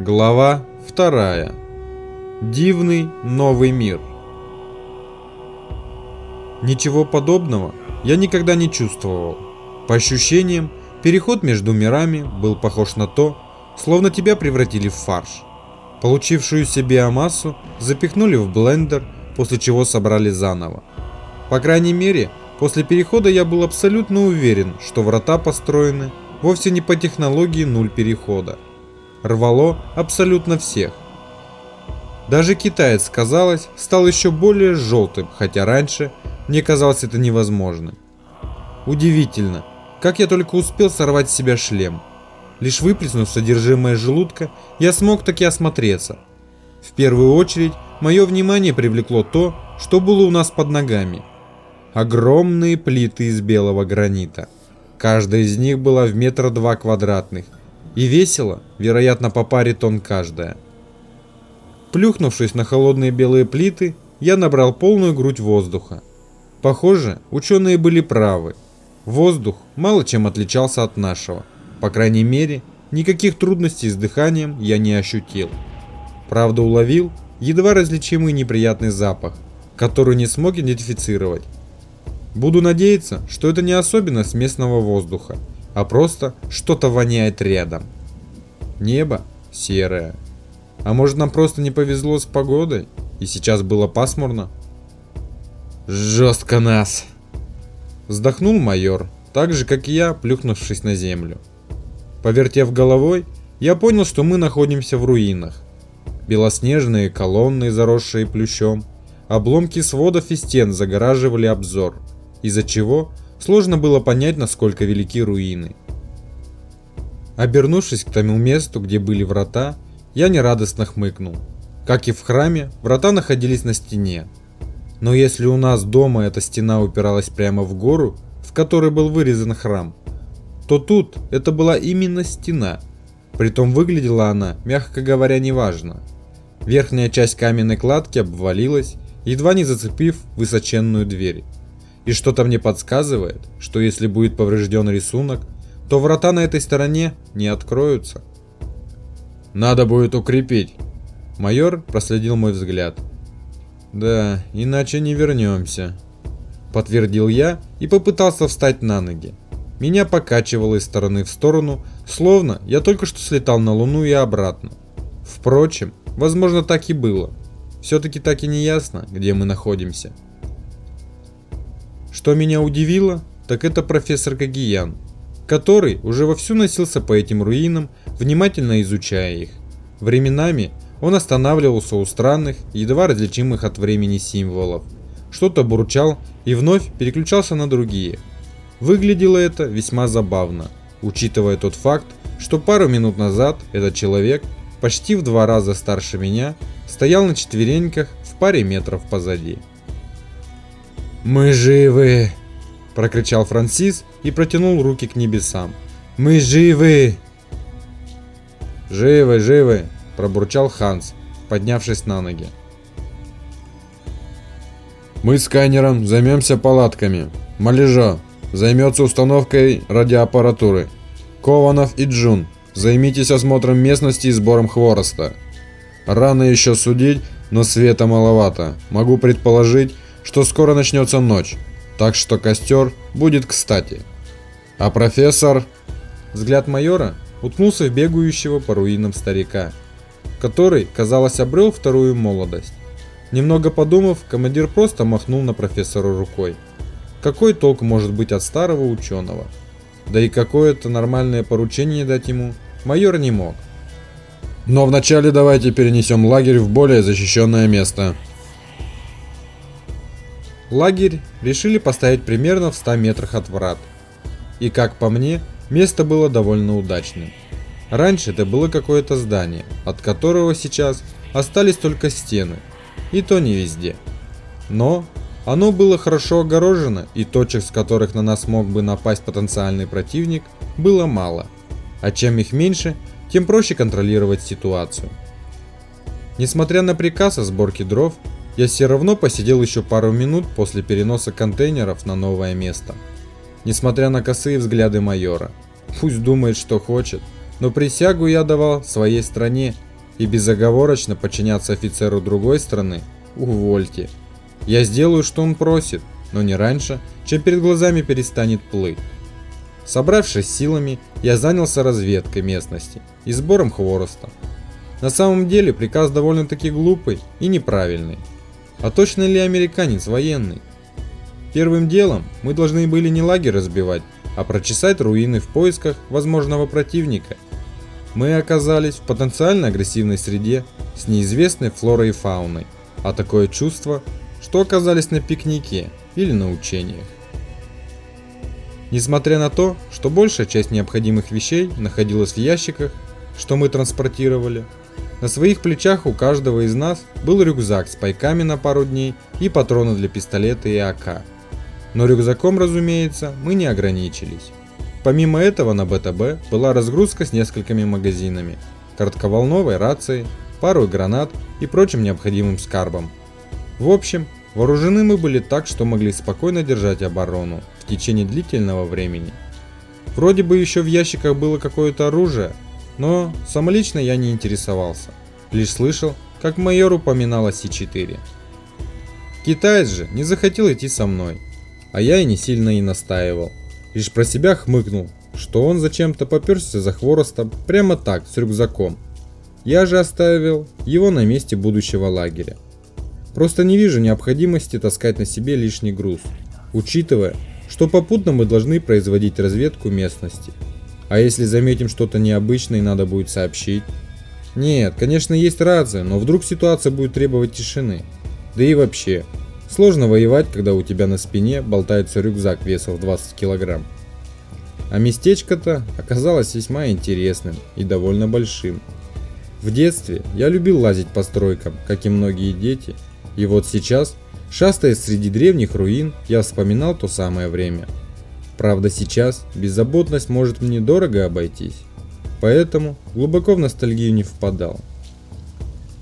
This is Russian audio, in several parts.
Глава 2. Дивный новый мир. Ничего подобного я никогда не чувствовал. По ощущениям, переход между мирами был похож на то, словно тебя превратили в фарш. Получившуюся биомассу запихнули в блендер, после чего собрали заново. По крайней мере, после перехода я был абсолютно уверен, что врата построены вовсе не по технологии нуль перехода рвало абсолютно всех. Даже китаец, казалось, стал еще более желтым, хотя раньше мне казалось это невозможным. Удивительно, как я только успел сорвать с себя шлем. Лишь выплеснув содержимое желудка, я смог таки осмотреться. В первую очередь, мое внимание привлекло то, что было у нас под ногами. Огромные плиты из белого гранита. Каждая из них была в метра два квадратных и весело, вероятно по паре тонн каждая. Плюхнувшись на холодные белые плиты, я набрал полную грудь воздуха. Похоже, ученые были правы. Воздух мало чем отличался от нашего. По крайней мере, никаких трудностей с дыханием я не ощутил. Правда уловил едва различимый неприятный запах, который не смог идентифицировать. Буду надеяться, что это не особенность местного воздуха, а просто что-то воняет рядом. Небо серое. А может нам просто не повезло с погодой, и сейчас было пасмурно? Жестко нас. Вздохнул майор, так же как и я, плюхнувшись на землю. Повертев головой, я понял, что мы находимся в руинах. Белоснежные колонны, заросшие плющом, обломки сводов и стен загораживали обзор, из-за чего Сложно было понять, насколько велики руины. Обернувшись к тому месту, где были врата, я нерадостно хмыкнул. Как и в храме, врата находились на стене. Но если у нас дома эта стена упиралась прямо в гору, в которой был вырезан храм, то тут это была именно стена. Притом выглядела она, мягко говоря, неважно. Верхняя часть каменной кладки обвалилась, едва не зацепив высоченную дверь. И что-то мне подсказывает, что если будет поврежден рисунок, то врата на этой стороне не откроются. Надо будет укрепить. Майор проследил мой взгляд. Да, иначе не вернемся. Подтвердил я и попытался встать на ноги. Меня покачивало из стороны в сторону, словно я только что слетал на Луну и обратно. Впрочем, возможно так и было. Все-таки так и не ясно, где мы находимся. Что меня удивило, так это профессор Кагиян, который уже вовсю носился по этим руинам, внимательно изучая их. Временами он останавливался у странных, едва различимых от времени символов, что-то бурчал и вновь переключался на другие. Выглядело это весьма забавно, учитывая тот факт, что пару минут назад этот человек, почти в два раза старше меня, стоял на четвереньках в паре метров позади. «Мы живы!» – прокричал Франсис и протянул руки к небесам. «Мы живы!» «Живы, живы!» – пробурчал Ханс, поднявшись на ноги. «Мы с Кайнером займемся палатками. Малежо займется установкой радиоаппаратуры. Кованов и Джун, займитесь осмотром местности и сбором хвороста. Рано еще судить, но света маловато. Могу предположить, что скоро начнется ночь, так что костер будет кстати. А профессор... Взгляд майора уткнулся в бегающего по руинам старика, который, казалось, обрел вторую молодость. Немного подумав, командир просто махнул на профессора рукой. Какой толк может быть от старого ученого? Да и какое-то нормальное поручение дать ему майор не мог. Но вначале давайте перенесем лагерь в более защищенное место, Лагерь решили поставить примерно в 100 метрах от врат. И как по мне, место было довольно удачным. Раньше это было какое-то здание, от которого сейчас остались только стены, и то не везде. Но оно было хорошо огорожено, и точек, с которых на нас мог бы напасть потенциальный противник, было мало. А чем их меньше, тем проще контролировать ситуацию. Несмотря на приказ о сборке дров, я все равно посидел еще пару минут после переноса контейнеров на новое место. Несмотря на косые взгляды майора. Пусть думает, что хочет, но присягу я давал своей стране и безоговорочно подчиняться офицеру другой страны, увольте. Я сделаю, что он просит, но не раньше, чем перед глазами перестанет плыть. Собравшись силами, я занялся разведкой местности и сбором хвороста. На самом деле приказ довольно-таки глупый и неправильный. А точно ли американец военный? Первым делом мы должны были не лагерь разбивать, а прочесать руины в поисках возможного противника. Мы оказались в потенциально агрессивной среде с неизвестной флорой и фауной, а такое чувство, что оказались на пикнике или на учениях. Несмотря на то, что большая часть необходимых вещей находилась в ящиках, что мы транспортировали, на своих плечах у каждого из нас был рюкзак с пайками на пару дней и патроны для пистолета и АК. Но рюкзаком, разумеется, мы не ограничились. Помимо этого на БТБ была разгрузка с несколькими магазинами, коротковолновой рацией, парой гранат и прочим необходимым скарбом. В общем, вооружены мы были так, что могли спокойно держать оборону в течение длительного времени. Вроде бы еще в ящиках было какое-то оружие, но самолично я не интересовался, лишь слышал, как майор упоминал о С-4. Китаец же не захотел идти со мной, а я и не сильно и настаивал. Лишь про себя хмыкнул, что он зачем-то поперся за хворостом прямо так, с рюкзаком. Я же оставил его на месте будущего лагеря. Просто не вижу необходимости таскать на себе лишний груз, учитывая, что попутно мы должны производить разведку местности. А если заметим что-то необычное, надо будет сообщить. Нет, конечно есть рация, но вдруг ситуация будет требовать тишины. Да и вообще, Сложно воевать, когда у тебя на спине болтается рюкзак весом в 20 килограмм. А местечко-то оказалось весьма интересным и довольно большим. В детстве я любил лазить по стройкам, как и многие дети, и вот сейчас, шастая среди древних руин, я вспоминал то самое время. Правда сейчас беззаботность может мне дорого обойтись, поэтому глубоко в ностальгию не впадал.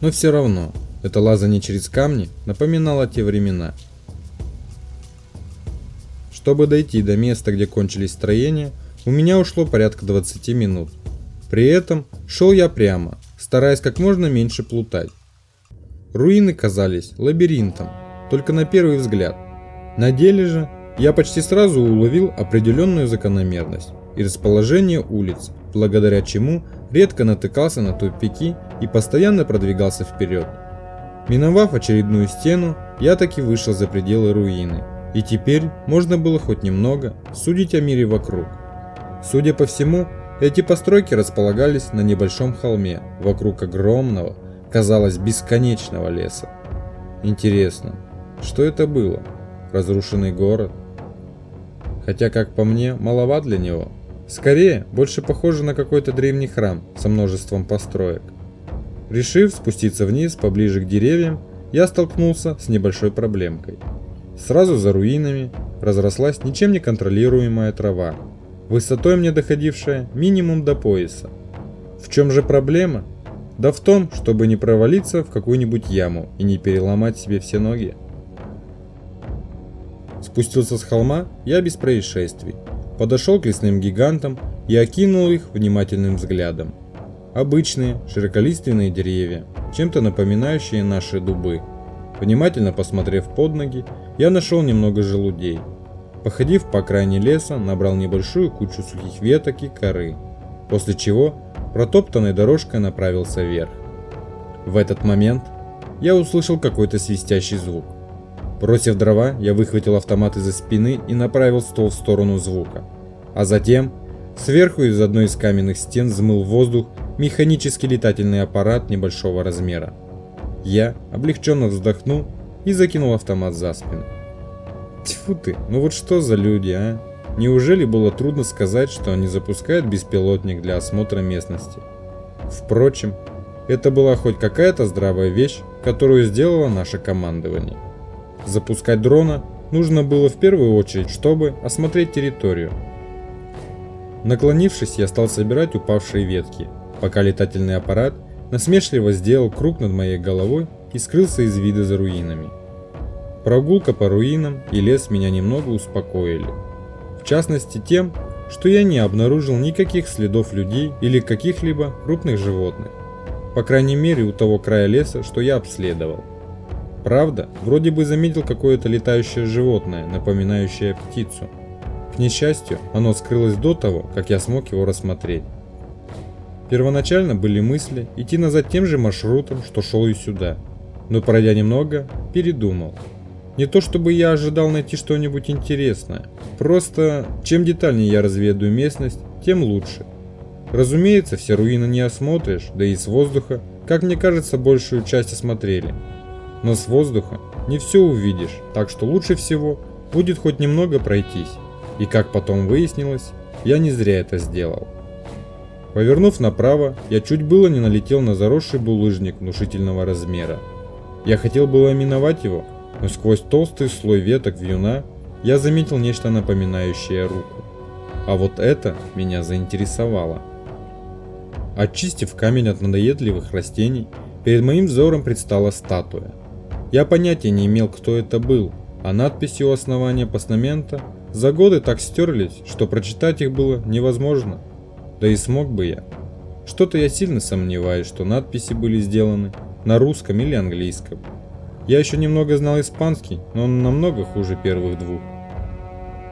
Но все равно, это лазание через камни напоминало те времена. Чтобы дойти до места, где кончились строения, у меня ушло порядка 20 минут. При этом шел я прямо, стараясь как можно меньше плутать. Руины казались лабиринтом, только на первый взгляд. На деле же я почти сразу уловил определенную закономерность и расположение улиц, благодаря чему редко натыкался на тупики и постоянно продвигался вперед. Миновав очередную стену, я таки вышел за пределы руины, и теперь можно было хоть немного судить о мире вокруг. Судя по всему, эти постройки располагались на небольшом холме, вокруг огромного, казалось, бесконечного леса. Интересно, что это было? Разрушенный город? Хотя, как по мне, маловат для него. Скорее, больше похоже на какой-то древний храм со множеством построек. Решив спуститься вниз поближе к деревьям, я столкнулся с небольшой проблемкой. Сразу за руинами разрослась ничем не контролируемая трава, высотой мне доходившая минимум до пояса. В чем же проблема? Да в том, чтобы не провалиться в какую-нибудь яму и не переломать себе все ноги. Спустился с холма я без происшествий, подошел к лесным гигантам и окинул их внимательным взглядом. Обычные, широколиственные деревья, чем-то напоминающие наши дубы. Внимательно посмотрев под ноги, я нашел немного желудей. Походив по окраине леса, набрал небольшую кучу сухих веток и коры, после чего протоптанной дорожкой направился вверх. В этот момент я услышал какой-то свистящий звук. Бросив дрова, я выхватил автомат из-за спины и направил ствол в сторону звука. А затем сверху из одной из каменных стен взмыл воздух механический летательный аппарат небольшого размера. Я облегченно вздохнул и закинул автомат за спину. Тьфу ты, ну вот что за люди, а? Неужели было трудно сказать, что они запускают беспилотник для осмотра местности? Впрочем, это была хоть какая-то здравая вещь, которую сделало наше командование. Запускать дрона нужно было в первую очередь, чтобы осмотреть территорию. Наклонившись, я стал собирать упавшие ветки пока летательный аппарат насмешливо сделал круг над моей головой и скрылся из вида за руинами. Прогулка по руинам и лес меня немного успокоили. В частности тем, что я не обнаружил никаких следов людей или каких-либо крупных животных. по крайней мере у того края леса, что я обследовал. Правда, вроде бы заметил какое-то летающее животное, напоминающее птицу. К несчастью, оно скрылось до того, как я смог его рассмотреть. Первоначально были мысли идти назад тем же маршрутом, что шел и сюда, но пройдя немного, передумал. Не то чтобы я ожидал найти что-нибудь интересное, просто чем детальнее я разведаю местность, тем лучше. Разумеется, все руины не осмотришь, да и с воздуха, как мне кажется, большую часть осмотрели. Но с воздуха не все увидишь, так что лучше всего будет хоть немного пройтись. И как потом выяснилось, я не зря это сделал. Повернув направо, я чуть было не налетел на заросший булыжник внушительного размера. Я хотел было миновать его, но сквозь толстый слой веток вьюна я заметил нечто напоминающее руку. А вот это меня заинтересовало. Очистив камень от надоедливых растений, перед моим взором предстала статуя. Я понятия не имел, кто это был, а надписи у основания постамента за годы так стерлись, что прочитать их было невозможно. Да и смог бы я. Что-то я сильно сомневаюсь, что надписи были сделаны на русском или английском. Я еще немного знал испанский, но он намного хуже первых двух.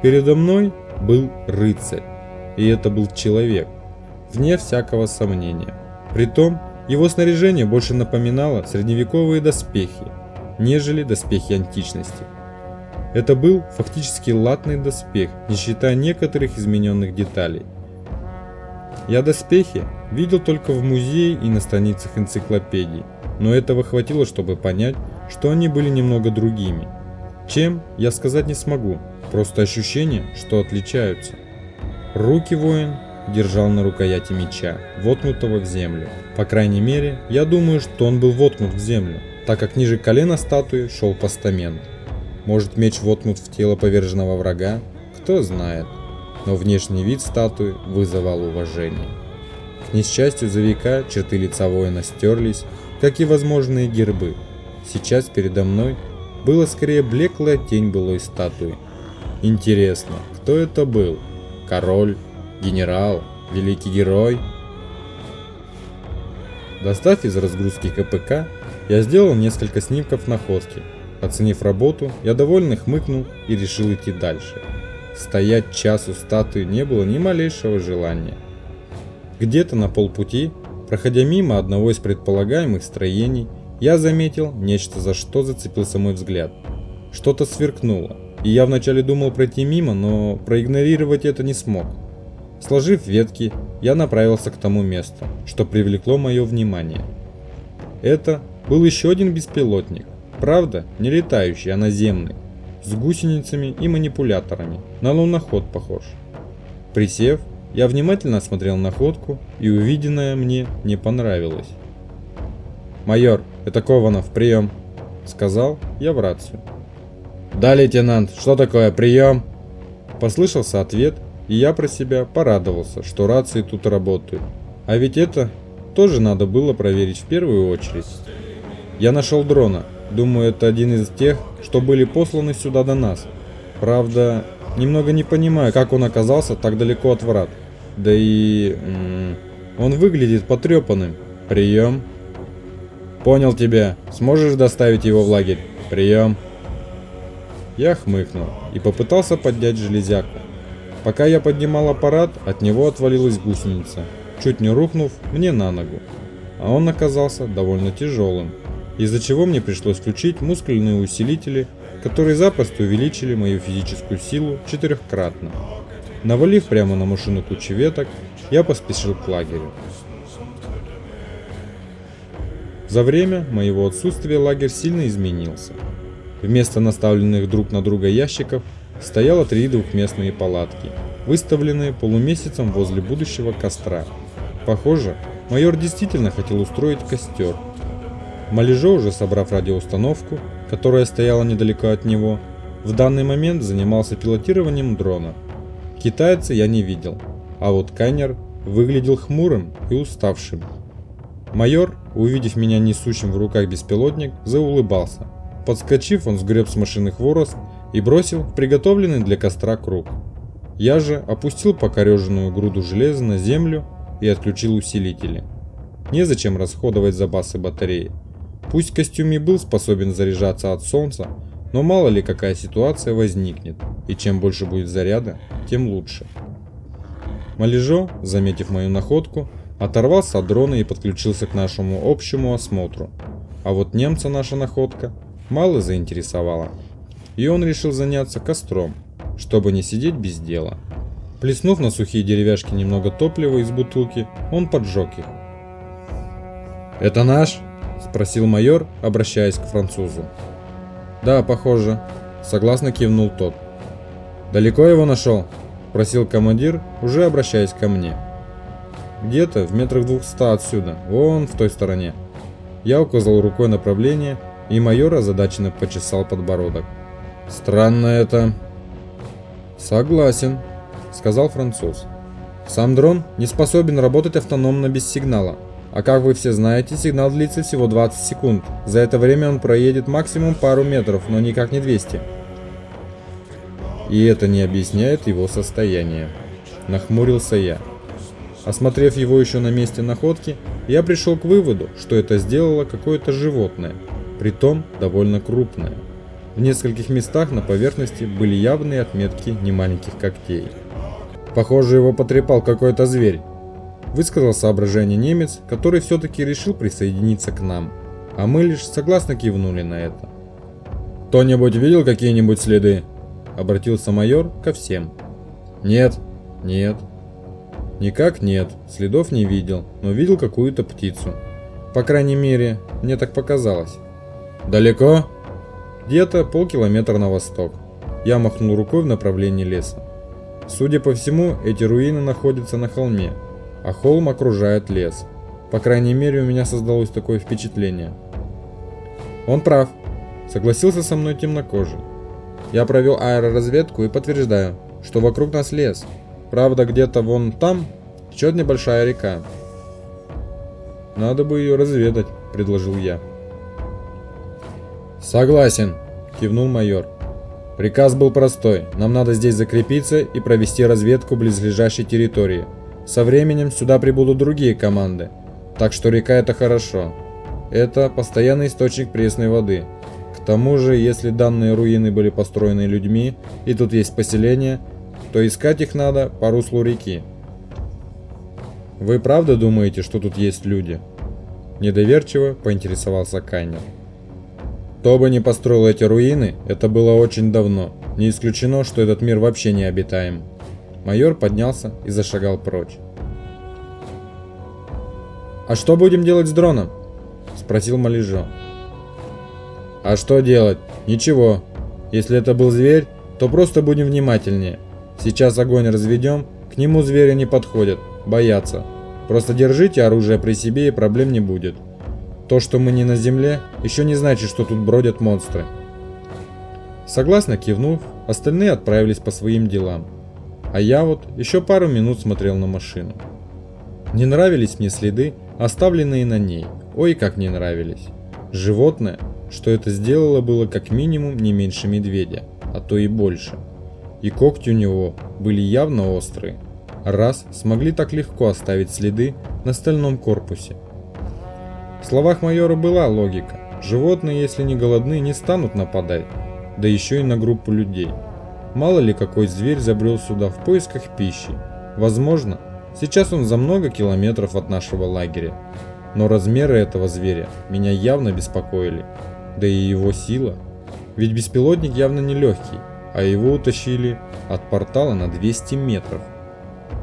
Передо мной был рыцарь, и это был человек, вне всякого сомнения. Притом, его снаряжение больше напоминало средневековые доспехи, нежели доспехи античности. Это был фактически латный доспех, не считая некоторых измененных деталей. Я доспехи видел только в музее и на страницах энциклопедий, но этого хватило, чтобы понять, что они были немного другими. Чем, я сказать не смогу, просто ощущение, что отличаются. Руки воин держал на рукояти меча, воткнутого в землю. По крайней мере, я думаю, что он был воткнут в землю, так как ниже колена статуи шел постамент. Может меч воткнут в тело поверженного врага? Кто знает. Но внешний вид статуи вызывал уважение. К несчастью за века черты лица воина стерлись, как и возможные гербы. Сейчас передо мной была скорее блеклая тень былой статуи. Интересно, кто это был? Король? Генерал? Великий герой? Достав из разгрузки КПК, я сделал несколько снимков находки. Оценив работу, я довольно хмыкнул и решил идти дальше. Стоять час у статуи не было ни малейшего желания. Где-то на полпути, проходя мимо одного из предполагаемых строений, я заметил нечто, за что зацепился мой взгляд. Что-то сверкнуло, и я вначале думал пройти мимо, но проигнорировать это не смог. Сложив ветки, я направился к тому месту, что привлекло мое внимание. Это был еще один беспилотник, правда, не летающий, а наземный, с гусеницами и манипуляторами, на луноход похож. Присев, я внимательно осмотрел находку, и увиденное мне не понравилось. «Майор, это Кованов, прием!» — сказал я в рацию. «Да, лейтенант, что такое, прием?» Послышался ответ, и я про себя порадовался, что рации тут работают. А ведь это тоже надо было проверить в первую очередь. Я нашел дрона. Думаю, это один из тех, что были посланы сюда до нас. Правда, немного не понимаю, как он оказался так далеко от врат. Да и... он выглядит потрепанным. Прием. Понял тебя. Сможешь доставить его в лагерь? Прием. Я хмыкнул и попытался поднять железяку. Пока я поднимал аппарат, от него отвалилась гусеница, чуть не рухнув мне на ногу. А он оказался довольно тяжелым, из-за чего мне пришлось включить мускульные усилители, которые запросто увеличили мою физическую силу четырехкратно. Навалив прямо на машину кучу веток, я поспешил к лагерю. За время моего отсутствия лагерь сильно изменился. Вместо наставленных друг на друга ящиков стояло три двухместные палатки, выставленные полумесяцем возле будущего костра. Похоже, майор действительно хотел устроить костер. Малежо, уже собрав радиоустановку, которая стояла недалеко от него, в данный момент занимался пилотированием дрона. Китайца я не видел, а вот Каннер выглядел хмурым и уставшим. Майор, увидев меня несущим в руках беспилотник, заулыбался. Подскочив, он сгреб с машины хворост и бросил приготовленный для костра круг. Я же опустил покореженную груду железа на землю и отключил усилители. незачем расходовать запасы батареи. Пусть костюм и был способен заряжаться от солнца, но мало ли какая ситуация возникнет, и чем больше будет заряда, тем лучше. Малежо, заметив мою находку, оторвался от дрона и подключился к нашему общему осмотру. А вот немца наша находка мало заинтересовала. И он решил заняться костром, чтобы не сидеть без дела. Плеснув на сухие деревяшки немного топлива из бутылки, он поджег их. «Это наш?» – спросил майор, обращаясь к французу. «Да, похоже», – согласно кивнул тот. «Далеко его нашел?» – спросил командир, уже обращаясь ко мне. «Где-то в метрах двухста отсюда, вон в той стороне». Я указал рукой направление, и майор озадаченно почесал подбородок. «Странно это». «Согласен», – сказал француз. «Сам дрон не способен работать автономно без сигнала. А как вы все знаете, сигнал длится всего 20 секунд. За это время он проедет максимум пару метров, но никак не 200. И это не объясняет его состояние. Нахмурился я. Осмотрев его еще на месте находки, я пришел к выводу, что это сделало какое-то животное, притом довольно крупное. В нескольких местах на поверхности были явные отметки немаленьких когтей. Похоже, его потрепал какой-то зверь, высказал соображение немец, который все-таки решил присоединиться к нам, а мы лишь согласно кивнули на это. «Кто-нибудь видел какие-нибудь следы?» – обратился майор ко всем. «Нет, нет». «Никак нет, следов не видел, но видел какую-то птицу. По крайней мере, мне так показалось». «Далеко?» «Где-то полкилометра на восток». Я махнул рукой в направлении леса. Судя по всему, эти руины находятся на холме, а холм окружает лес. По крайней мере, у меня создалось такое впечатление. Он прав, согласился со мной темнокожий. Я провел аэроразведку и подтверждаю, что вокруг нас лес. Правда, где-то вон там течет небольшая река. Надо бы ее разведать, предложил я. Согласен, кивнул майор. Приказ был простой. Нам надо здесь закрепиться и провести разведку близлежащей территории. Со временем сюда прибудут другие команды, так что река это хорошо. Это постоянный источник пресной воды. К тому же, если данные руины были построены людьми, и тут есть поселение, то искать их надо по руслу реки. Вы правда думаете, что тут есть люди? Недоверчиво поинтересовался Кайнер. Кто бы ни построил эти руины, это было очень давно. Не исключено, что этот мир вообще не обитаем. Майор поднялся и зашагал прочь. «А что будем делать с дроном?» – спросил Малежо. «А что делать? Ничего. Если это был зверь, то просто будем внимательнее. Сейчас огонь разведем, к нему звери не подходят, боятся. Просто держите оружие при себе и проблем не будет. То, что мы не на земле, еще не значит, что тут бродят монстры». Согласно кивнув, остальные отправились по своим делам. А я вот еще пару минут смотрел на машину. Не нравились мне следы, оставленные на ней. Ой, как не нравились. Животное, что это сделало, было как минимум не меньше медведя, а то и больше. И когти у него были явно острые. Раз смогли так легко оставить следы на стальном корпусе. В словах майора была логика. Животные, если не голодны, не станут нападать, да еще и на группу людей. Мало ли какой зверь забрел сюда в поисках пищи. Возможно, сейчас он за много километров от нашего лагеря. Но размеры этого зверя меня явно беспокоили. Да и его сила. Ведь беспилотник явно не легкий, а его утащили от портала на 200 метров.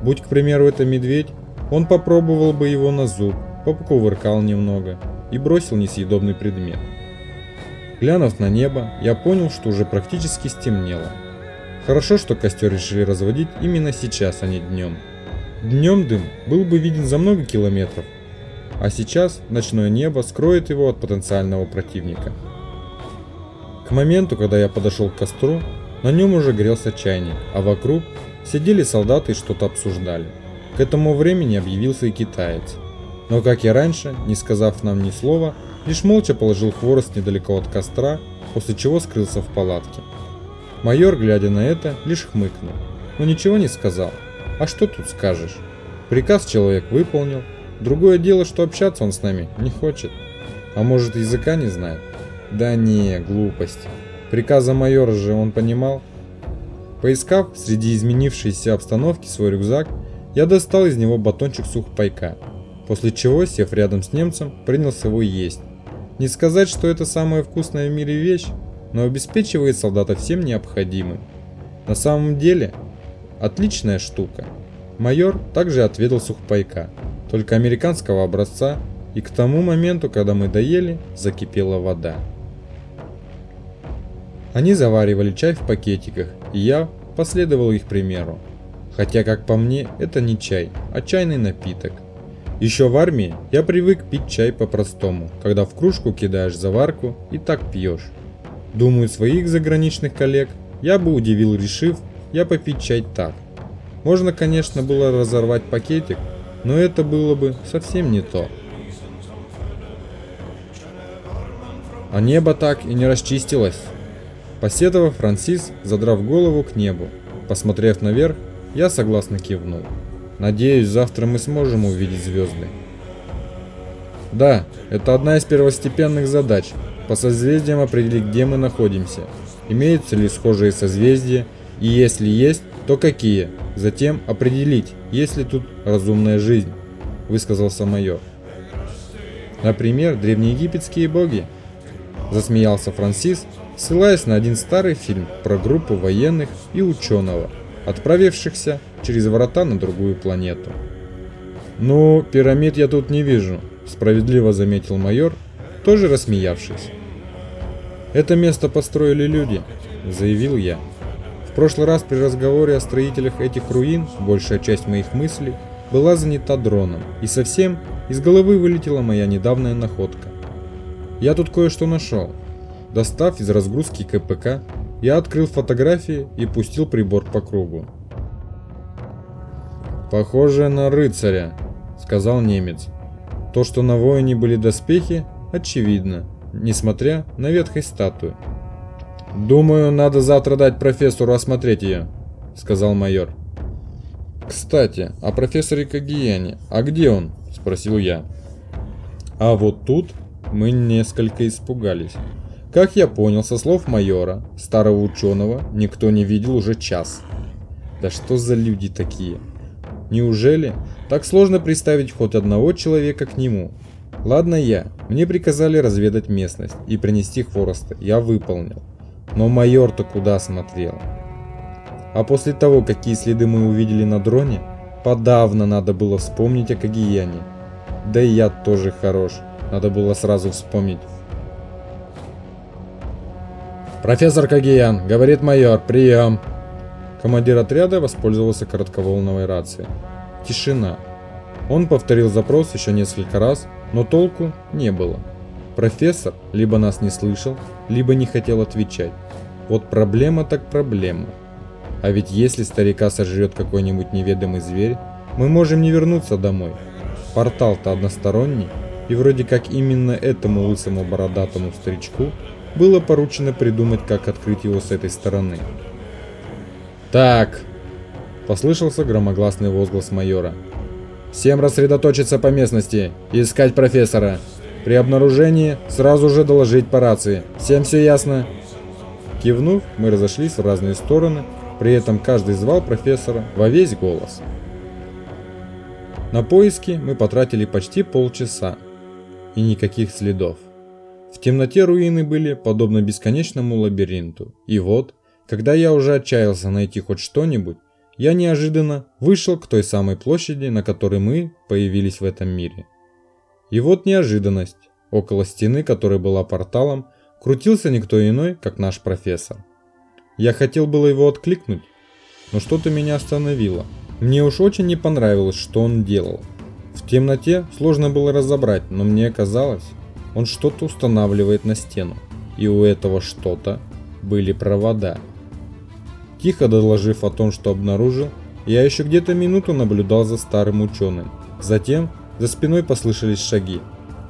Будь, к примеру, это медведь, он попробовал бы его на зуб, покувыркал немного и бросил несъедобный предмет. Глянув на небо, я понял, что уже практически стемнело. Хорошо, что костер решили разводить именно сейчас, а не днем. Днем дым был бы виден за много километров, а сейчас ночное небо скроет его от потенциального противника. К моменту, когда я подошел к костру, на нем уже грелся чайник, а вокруг сидели солдаты и что-то обсуждали. К этому времени объявился и китаец. Но как и раньше, не сказав нам ни слова, лишь молча положил хворост недалеко от костра, после чего скрылся в палатке. Майор, глядя на это, лишь хмыкнул, но ничего не сказал. А что тут скажешь? Приказ человек выполнил, Другое дело, что общаться он с нами не хочет. А может языка не знает? Да не, глупости. Приказа майора же он понимал. Поискав среди изменившейся обстановки свой рюкзак, я достал из него батончик сухпайка, после чего, сев рядом с немцем, принялся его есть. Не сказать, что это самая вкусная в мире вещь, но обеспечивает солдата всем необходимым. На самом деле, отличная штука. Майор также отведал сухпайка, только американского образца, и к тому моменту, когда мы доели, закипела вода. Они заваривали чай в пакетиках, и я последовал их примеру. Хотя, как по мне, это не чай, а чайный напиток. Еще в армии я привык пить чай по-простому, когда в кружку кидаешь заварку и так пьешь. Думаю, своих заграничных коллег я бы удивил, решив я попить чай так. Можно, конечно, было разорвать пакетик, но это было бы совсем не то. А небо так и не расчистилось. Посетовав, Франсис, задрав голову к небу, посмотрев наверх, я согласно кивнул. Надеюсь, завтра мы сможем увидеть звезды. Да, это одна из первостепенных задач. По созвездиям определить, где мы находимся. Имеются ли схожие созвездия, и если есть, то какие. Затем определить, есть ли тут разумная жизнь, высказался майор. Например, древнеегипетские боги. Засмеялся Франсис, ссылаясь на один старый фильм про группу военных и ученого, отправившихся через врата на другую планету. «Ну, пирамид я тут не вижу», – справедливо заметил майор, тоже рассмеявшись. «Это место построили люди», – заявил я. В прошлый раз при разговоре о строителях этих руин большая часть моих мыслей была занята дроном, и совсем из головы вылетела моя недавняя находка. Я тут кое-что нашел. Достав из разгрузки КПК, я открыл фотографии и пустил прибор по кругу. «Похоже на рыцаря», — сказал немец. То, что на воине были доспехи, очевидно, несмотря на ветхость статуи. «Думаю, надо завтра дать профессору осмотреть ее», — сказал майор. «Кстати, о профессоре Кагияне. А где он?» — спросил я. А вот тут мы несколько испугались. Как я понял со слов майора, старого ученого, никто не видел уже час. Да что за люди такие? Неужели так сложно представить хоть одного человека к нему? Ладно я, мне приказали разведать местность и принести хвороста, я выполнил. Но майор-то куда смотрел? А после того, какие следы мы увидели на дроне, подавно надо было вспомнить о Кагияне. Да и я тоже хорош, надо было сразу вспомнить. «Профессор Кагиян, — говорит майор, — прием!» Командир отряда воспользовался коротковолновой рацией. Тишина. Он повторил запрос еще несколько раз, но толку не было. Профессор либо нас не слышал, либо не хотел отвечать. Вот проблема так проблема. А ведь если старика сожрет какой-нибудь неведомый зверь, мы можем не вернуться домой. Портал-то односторонний, и вроде как именно этому лысому бородатому старичку было поручено придумать, как открыть его с этой стороны. «Так!» – послышался громогласный возглас майора. «Всем рассредоточиться по местности искать профессора. При обнаружении сразу же доложить по рации. Всем все ясно?» Кивнув, мы разошлись в разные стороны, при этом каждый звал профессора во весь голос. На поиски мы потратили почти полчаса, и никаких следов. В темноте руины были подобно бесконечному лабиринту. И вот, когда я уже отчаялся найти хоть что-нибудь, я неожиданно вышел к той самой площади, на которой мы появились в этом мире. И вот неожиданность. Около стены, которая была порталом, крутился никто иной, как наш профессор. Я хотел было его откликнуть, но что-то меня остановило. Мне уж очень не понравилось, что он делал. В темноте сложно было разобрать, но мне казалось, он что-то устанавливает на стену. И у этого что-то были провода. Тихо доложив о том, что обнаружил, я еще где-то минуту наблюдал за старым ученым. Затем за спиной послышались шаги.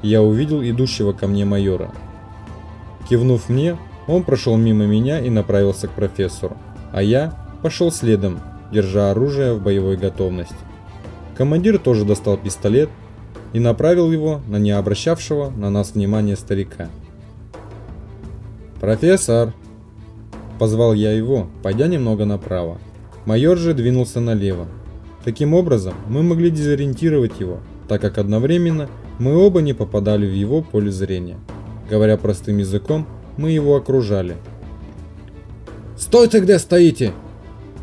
Я увидел идущего ко мне майора. Кивнув мне, он прошел мимо меня и направился к профессору, а я пошел следом, держа оружие в боевой готовности. Командир тоже достал пистолет и направил его на не обращавшего на нас внимания старика. «Профессор!» Позвал я его, пойдя немного направо. Майор же двинулся налево. Таким образом, мы могли дезориентировать его, так как одновременно мы оба не попадали в его поле зрения. Говоря простым языком, мы его окружали. «Стойте, где стоите!»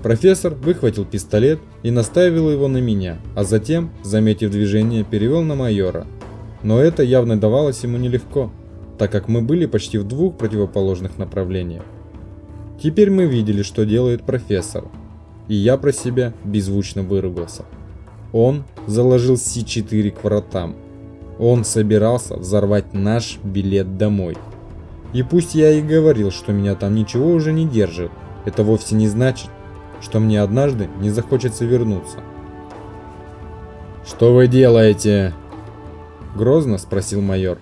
Профессор выхватил пистолет и наставил его на меня, а затем, заметив движение, перевел на майора. Но это явно давалось ему нелегко, так как мы были почти в двух противоположных направлениях. Теперь мы видели, что делает профессор, и я про себя беззвучно выругался. Он заложил С4 к воротам. Он собирался взорвать наш билет домой. И пусть я и говорил, что меня там ничего уже не держит, это вовсе не значит, что мне однажды не захочется вернуться. «Что вы делаете?» Грозно спросил майор.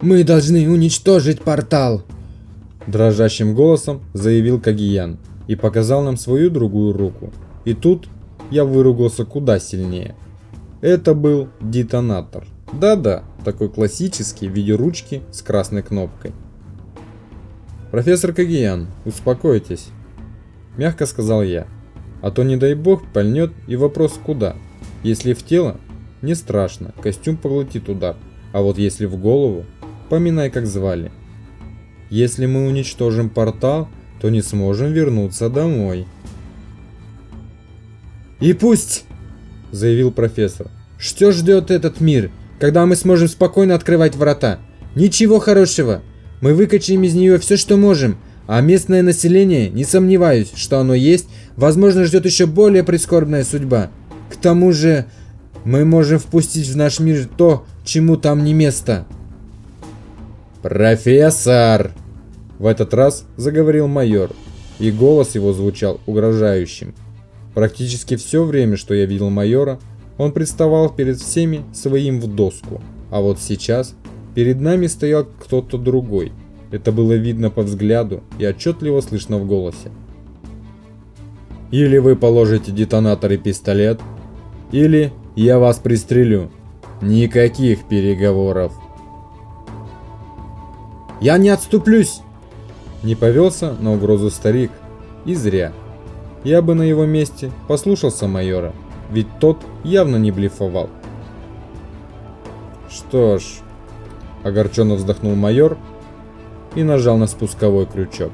«Мы должны уничтожить портал!» Дрожащим голосом заявил Кагиян и показал нам свою другую руку. И тут я выругался куда сильнее. Это был детонатор. Да-да, такой классический в виде ручки с красной кнопкой. «Профессор Кагиян, успокойтесь», – мягко сказал я. «А то, не дай бог, пальнет и вопрос куда. Если в тело, не страшно, костюм поглотит удар. А вот если в голову, поминай как звали. Если мы уничтожим портал, то не сможем вернуться домой». «И пусть!» – заявил профессор. «Что ждет этот мир, когда мы сможем спокойно открывать врата? Ничего хорошего. Мы выкачаем из нее все, что можем, а местное население, не сомневаюсь, что оно есть, возможно, ждет еще более прискорбная судьба. К тому же, мы можем впустить в наш мир то, чему там не место». «Профессор!» В этот раз заговорил майор, и голос его звучал угрожающим. Практически все время, что я видел майора, он представал перед всеми своим в доску. А вот сейчас перед нами стоял кто-то другой. Это было видно по взгляду и отчетливо слышно в голосе. Или вы положите детонатор и пистолет, или я вас пристрелю. Никаких переговоров. Я не отступлюсь! Не повелся на угрозу старик. И зря. Я бы на его месте послушался майора, ведь тот явно не блефовал. Что ж, огорченно вздохнул майор и нажал на спусковой крючок.